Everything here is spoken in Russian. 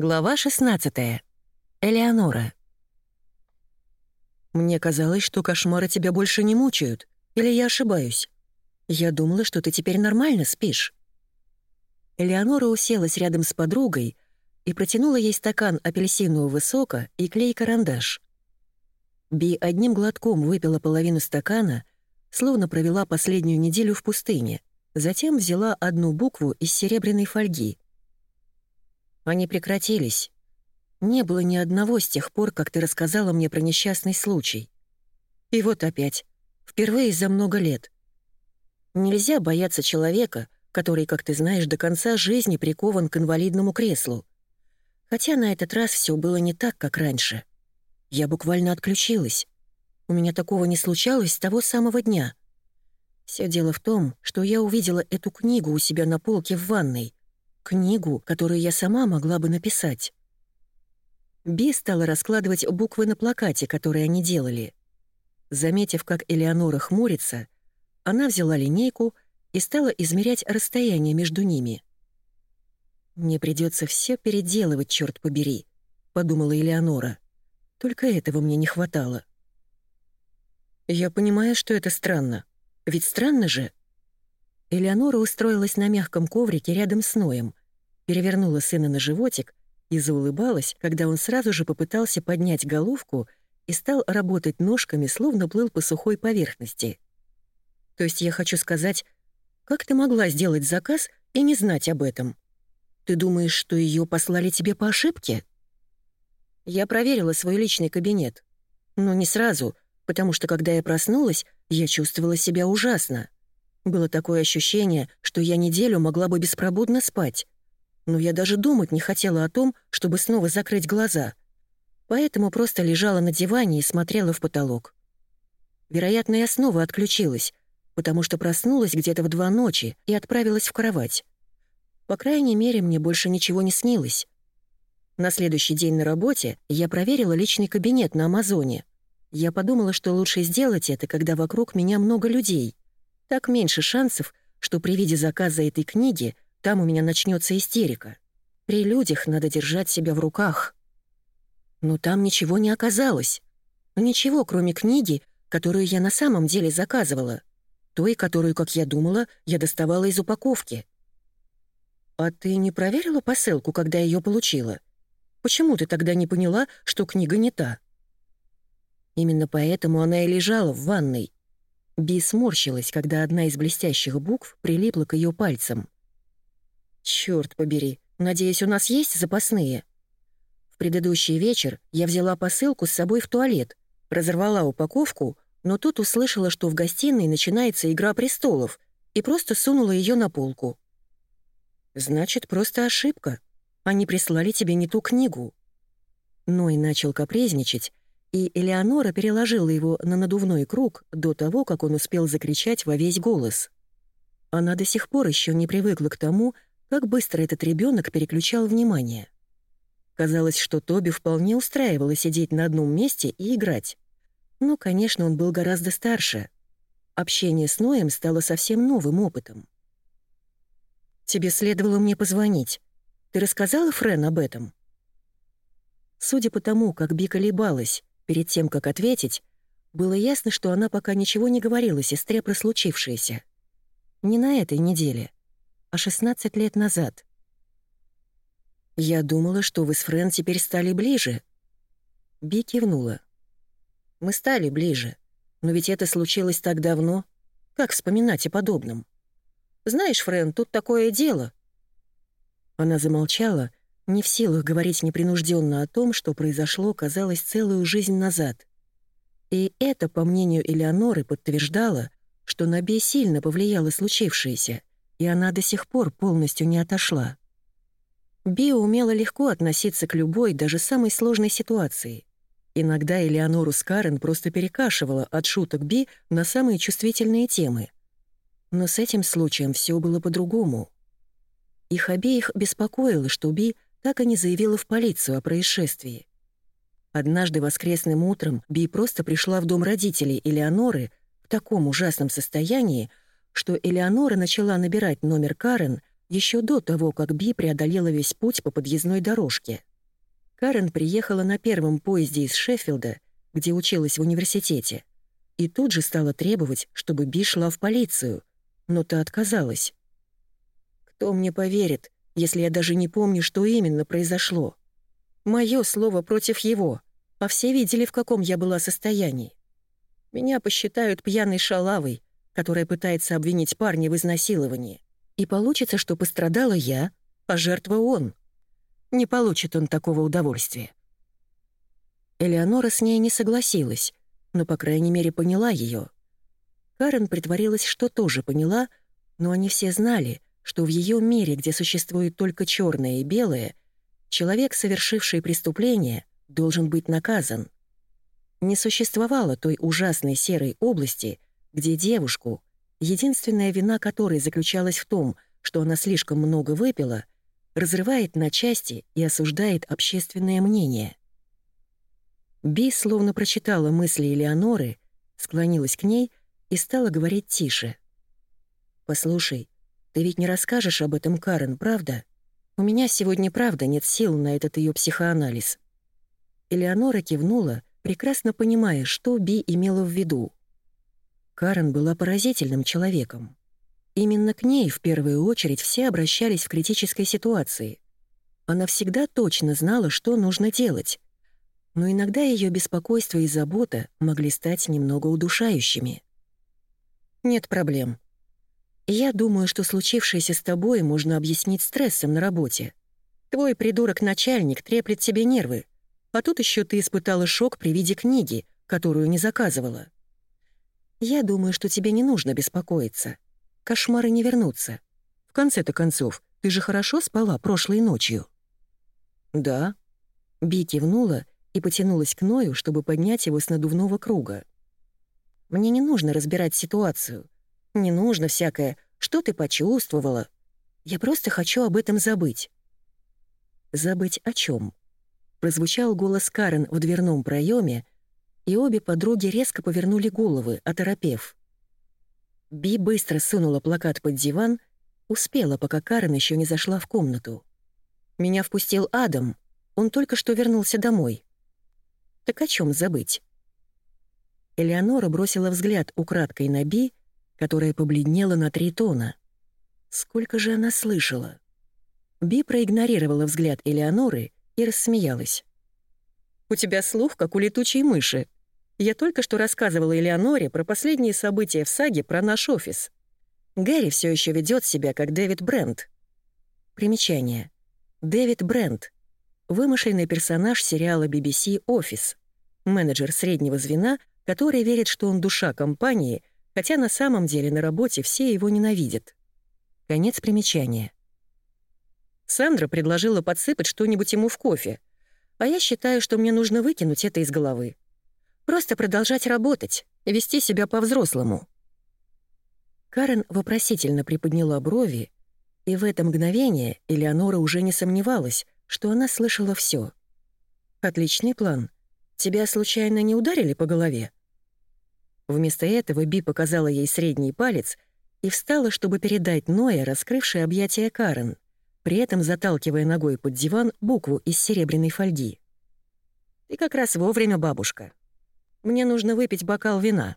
Глава 16. Элеонора. «Мне казалось, что кошмары тебя больше не мучают. Или я ошибаюсь? Я думала, что ты теперь нормально спишь». Элеонора уселась рядом с подругой и протянула ей стакан апельсинового сока и клей-карандаш. Би одним глотком выпила половину стакана, словно провела последнюю неделю в пустыне, затем взяла одну букву из серебряной фольги — они прекратились. Не было ни одного с тех пор, как ты рассказала мне про несчастный случай. И вот опять. Впервые за много лет. Нельзя бояться человека, который, как ты знаешь, до конца жизни прикован к инвалидному креслу. Хотя на этот раз все было не так, как раньше. Я буквально отключилась. У меня такого не случалось с того самого дня. Все дело в том, что я увидела эту книгу у себя на полке в ванной, Книгу, которую я сама могла бы написать. Би стала раскладывать буквы на плакате, которые они делали. Заметив, как Элеонора хмурится, она взяла линейку и стала измерять расстояние между ними. «Мне придется все переделывать, черт побери», — подумала Элеонора. «Только этого мне не хватало». «Я понимаю, что это странно. Ведь странно же?» Элеонора устроилась на мягком коврике рядом с Ноем, перевернула сына на животик и заулыбалась, когда он сразу же попытался поднять головку и стал работать ножками, словно плыл по сухой поверхности. То есть я хочу сказать, как ты могла сделать заказ и не знать об этом? Ты думаешь, что ее послали тебе по ошибке? Я проверила свой личный кабинет. Но не сразу, потому что когда я проснулась, я чувствовала себя ужасно. Было такое ощущение, что я неделю могла бы беспробудно спать но я даже думать не хотела о том, чтобы снова закрыть глаза. Поэтому просто лежала на диване и смотрела в потолок. Вероятно, я снова отключилась, потому что проснулась где-то в два ночи и отправилась в кровать. По крайней мере, мне больше ничего не снилось. На следующий день на работе я проверила личный кабинет на Амазоне. Я подумала, что лучше сделать это, когда вокруг меня много людей. Так меньше шансов, что при виде заказа этой книги — там у меня начнется истерика. При людях надо держать себя в руках. Но там ничего не оказалось. Ничего, кроме книги, которую я на самом деле заказывала. Той, которую, как я думала, я доставала из упаковки. «А ты не проверила посылку, когда ее получила? Почему ты тогда не поняла, что книга не та?» Именно поэтому она и лежала в ванной. Би сморщилась, когда одна из блестящих букв прилипла к ее пальцам. Черт побери, надеюсь, у нас есть запасные? В предыдущий вечер я взяла посылку с собой в туалет, разорвала упаковку, но тут услышала, что в гостиной начинается «Игра престолов», и просто сунула ее на полку. «Значит, просто ошибка. Они прислали тебе не ту книгу». Ной начал капризничать, и Элеонора переложила его на надувной круг до того, как он успел закричать во весь голос. Она до сих пор еще не привыкла к тому, как быстро этот ребенок переключал внимание. Казалось, что Тоби вполне устраивало сидеть на одном месте и играть. Но, конечно, он был гораздо старше. Общение с Ноем стало совсем новым опытом. «Тебе следовало мне позвонить. Ты рассказала Френ об этом?» Судя по тому, как Би колебалась перед тем, как ответить, было ясно, что она пока ничего не говорила сестре про случившееся. Не на этой неделе — а 16 лет назад. «Я думала, что вы с Френ теперь стали ближе». Би кивнула. «Мы стали ближе, но ведь это случилось так давно. Как вспоминать о подобном? Знаешь, Френ, тут такое дело». Она замолчала, не в силах говорить непринужденно о том, что произошло, казалось, целую жизнь назад. И это, по мнению Элеоноры, подтверждало, что на Би сильно повлияло случившееся и она до сих пор полностью не отошла. Би умела легко относиться к любой, даже самой сложной ситуации. Иногда Элеонору с Карен просто перекашивала от шуток Би на самые чувствительные темы. Но с этим случаем все было по-другому. Их обеих беспокоило, что Би так и не заявила в полицию о происшествии. Однажды воскресным утром Би просто пришла в дом родителей Элеоноры в таком ужасном состоянии, что Элеонора начала набирать номер Карен еще до того, как Би преодолела весь путь по подъездной дорожке — Карен приехала на первом поезде из Шеффилда, где училась в университете, и тут же стала требовать, чтобы Би шла в полицию, но та отказалась. «Кто мне поверит, если я даже не помню, что именно произошло? Мое слово против его, а все видели, в каком я была состоянии. Меня посчитают пьяной шалавой, которая пытается обвинить парня в изнасиловании. И получится, что пострадала я, а жертва он. Не получит он такого удовольствия. Элеонора с ней не согласилась, но, по крайней мере, поняла ее. Карен притворилась, что тоже поняла, но они все знали, что в ее мире, где существует только черное и белое, человек, совершивший преступление, должен быть наказан. Не существовало той ужасной серой области, где девушку, единственная вина которой заключалась в том, что она слишком много выпила, разрывает на части и осуждает общественное мнение. Би словно прочитала мысли Элеоноры, склонилась к ней и стала говорить тише. «Послушай, ты ведь не расскажешь об этом Карен, правда? У меня сегодня правда нет сил на этот ее психоанализ». Элеонора кивнула, прекрасно понимая, что Би имела в виду. Карен была поразительным человеком. Именно к ней в первую очередь все обращались в критической ситуации. Она всегда точно знала, что нужно делать, но иногда ее беспокойство и забота могли стать немного удушающими. «Нет проблем. Я думаю, что случившееся с тобой можно объяснить стрессом на работе. Твой придурок-начальник треплет тебе нервы, а тут еще ты испытала шок при виде книги, которую не заказывала. Я думаю, что тебе не нужно беспокоиться. Кошмары не вернутся. В конце-то концов, ты же хорошо спала прошлой ночью?» «Да». Би кивнула и потянулась к Ною, чтобы поднять его с надувного круга. «Мне не нужно разбирать ситуацию. Не нужно всякое «что ты почувствовала?». Я просто хочу об этом забыть». «Забыть о чем? Прозвучал голос Карен в дверном проеме, и обе подруги резко повернули головы, оторопев. Би быстро сунула плакат под диван, успела, пока Карен еще не зашла в комнату. «Меня впустил Адам. Он только что вернулся домой». Так о чем забыть? Элеонора бросила взгляд украдкой на Би, которая побледнела на три тона. Сколько же она слышала? Би проигнорировала взгляд Элеоноры и рассмеялась. «У тебя слух, как у летучей мыши. Я только что рассказывала Элеоноре про последние события в саге про наш офис. Гэри все еще ведет себя как Дэвид Брент. Примечание. Дэвид Брент вымышленный персонаж сериала BBC «Офис», менеджер среднего звена, который верит, что он душа компании, хотя на самом деле на работе все его ненавидят. Конец примечания. Сандра предложила подсыпать что-нибудь ему в кофе, а я считаю, что мне нужно выкинуть это из головы. Просто продолжать работать, вести себя по-взрослому. Карен вопросительно приподняла брови, и в это мгновение Элеонора уже не сомневалась, что она слышала все. «Отличный план. Тебя случайно не ударили по голове?» Вместо этого Би показала ей средний палец и встала, чтобы передать Ноя, раскрывший объятия Карен, при этом заталкивая ногой под диван букву из серебряной фольги. «Ты как раз вовремя, бабушка. Мне нужно выпить бокал вина».